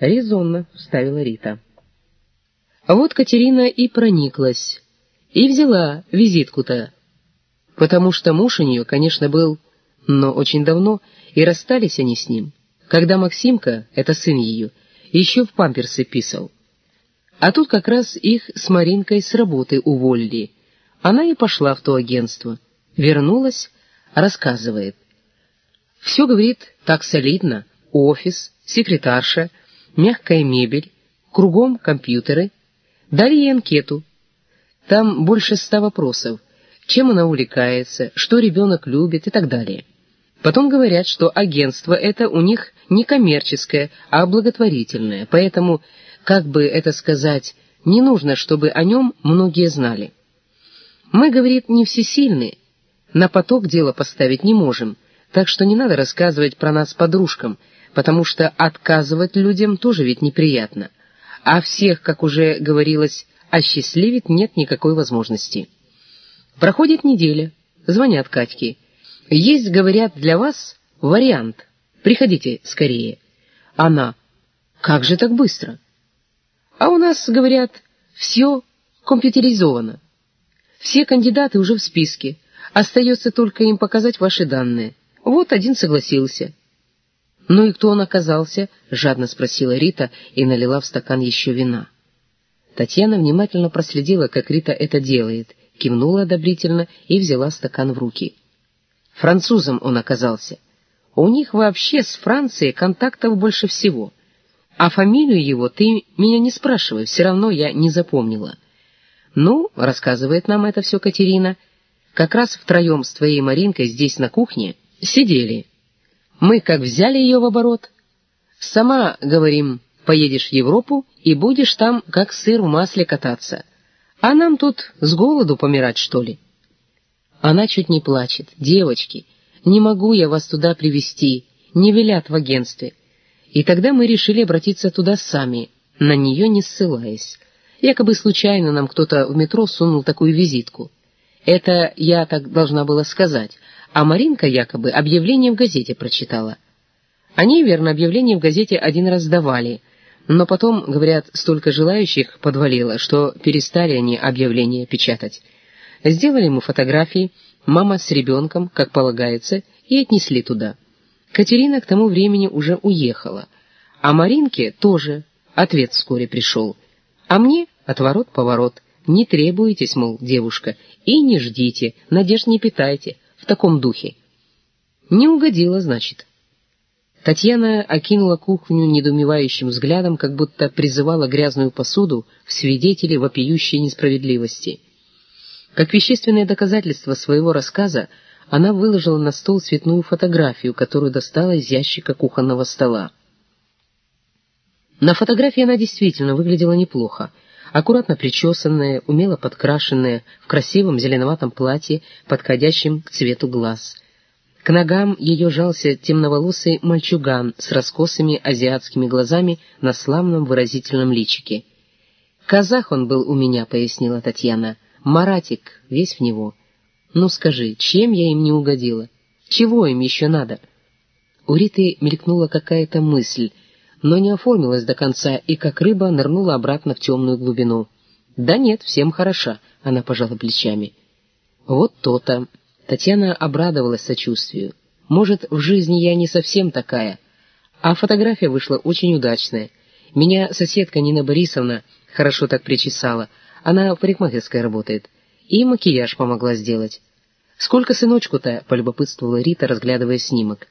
Резонно, вставила Рита. А вот Катерина и прониклась, и взяла визитку-то, потому что муж у нее, конечно, был, но очень давно, и расстались они с ним, когда Максимка, это сын ее, еще в памперсы писал. А тут как раз их с Маринкой с работы уволили. Она и пошла в то агентство. Вернулась, рассказывает. Все, говорит, так солидно. Офис, секретарша, мягкая мебель, кругом компьютеры. Дали ей анкету. Там больше ста вопросов. Чем она увлекается, что ребенок любит и так далее. Потом говорят, что агентство это у них не коммерческое, а благотворительное, поэтому, как бы это сказать, не нужно, чтобы о нем многие знали. Мы, говорит, не всесильны, на поток дело поставить не можем, так что не надо рассказывать про нас подружкам, потому что отказывать людям тоже ведь неприятно. А всех, как уже говорилось, осчастливить нет никакой возможности. Проходит неделя, звонят Катьке. Есть, говорят, для вас вариант. Приходите скорее. Она. Как же так быстро? А у нас, говорят, все компьютеризовано. Все кандидаты уже в списке. Остается только им показать ваши данные. Вот один согласился. «Ну и кто он оказался?» — жадно спросила Рита и налила в стакан еще вина. Татьяна внимательно проследила, как Рита это делает, кивнула одобрительно и взяла стакан в руки. Французом он оказался. У них вообще с Францией контактов больше всего. А фамилию его ты меня не спрашивай, все равно я не запомнила. Ну, рассказывает нам это все Катерина, как раз втроем с твоей Маринкой здесь на кухне сидели. Мы как взяли ее в оборот. Сама, говорим, поедешь в Европу и будешь там как сыр в масле кататься. А нам тут с голоду помирать, что ли? Она чуть не плачет. «Девочки, не могу я вас туда привести, не велят в агентстве». И тогда мы решили обратиться туда сами, на нее не ссылаясь. Якобы случайно нам кто-то в метро сунул такую визитку. Это я так должна была сказать, а Маринка якобы объявление в газете прочитала. Они, верно, объявление в газете один раз давали, но потом, говорят, столько желающих подвалило, что перестали они объявления печатать. Сделали мы фотографии, мама с ребенком, как полагается, и отнесли туда. Катерина к тому времени уже уехала, а Маринке тоже ответ вскоре пришел. А мне отворот-поворот. Не требуетесь, мол, девушка, и не ждите, надежд не питайте, в таком духе. Не угодила, значит. Татьяна окинула кухню недоумевающим взглядом, как будто призывала грязную посуду в свидетели вопиющей несправедливости. Как вещественное доказательство своего рассказа, она выложила на стол цветную фотографию, которую достала из ящика кухонного стола. На фотографии она действительно выглядела неплохо. Аккуратно причесанная, умело подкрашенная, в красивом зеленоватом платье, подходящем к цвету глаз. К ногам ее жался темноволосый мальчуган с раскосыми азиатскими глазами на славном выразительном личике. «Казах он был у меня», — пояснила Татьяна. Маратик, весь в него. Ну скажи, чем я им не угодила? Чего им еще надо? У Риты мелькнула какая-то мысль, но не оформилась до конца и как рыба нырнула обратно в темную глубину. «Да нет, всем хороша», — она пожала плечами. «Вот то-то». Татьяна обрадовалась сочувствию. «Может, в жизни я не совсем такая». А фотография вышла очень удачная. Меня соседка Нина Борисовна хорошо так причесала — она в парикмахерской работает. И макияж помогла сделать. «Сколько сыночку-то?» — полюбопытствовала Рита, разглядывая снимок.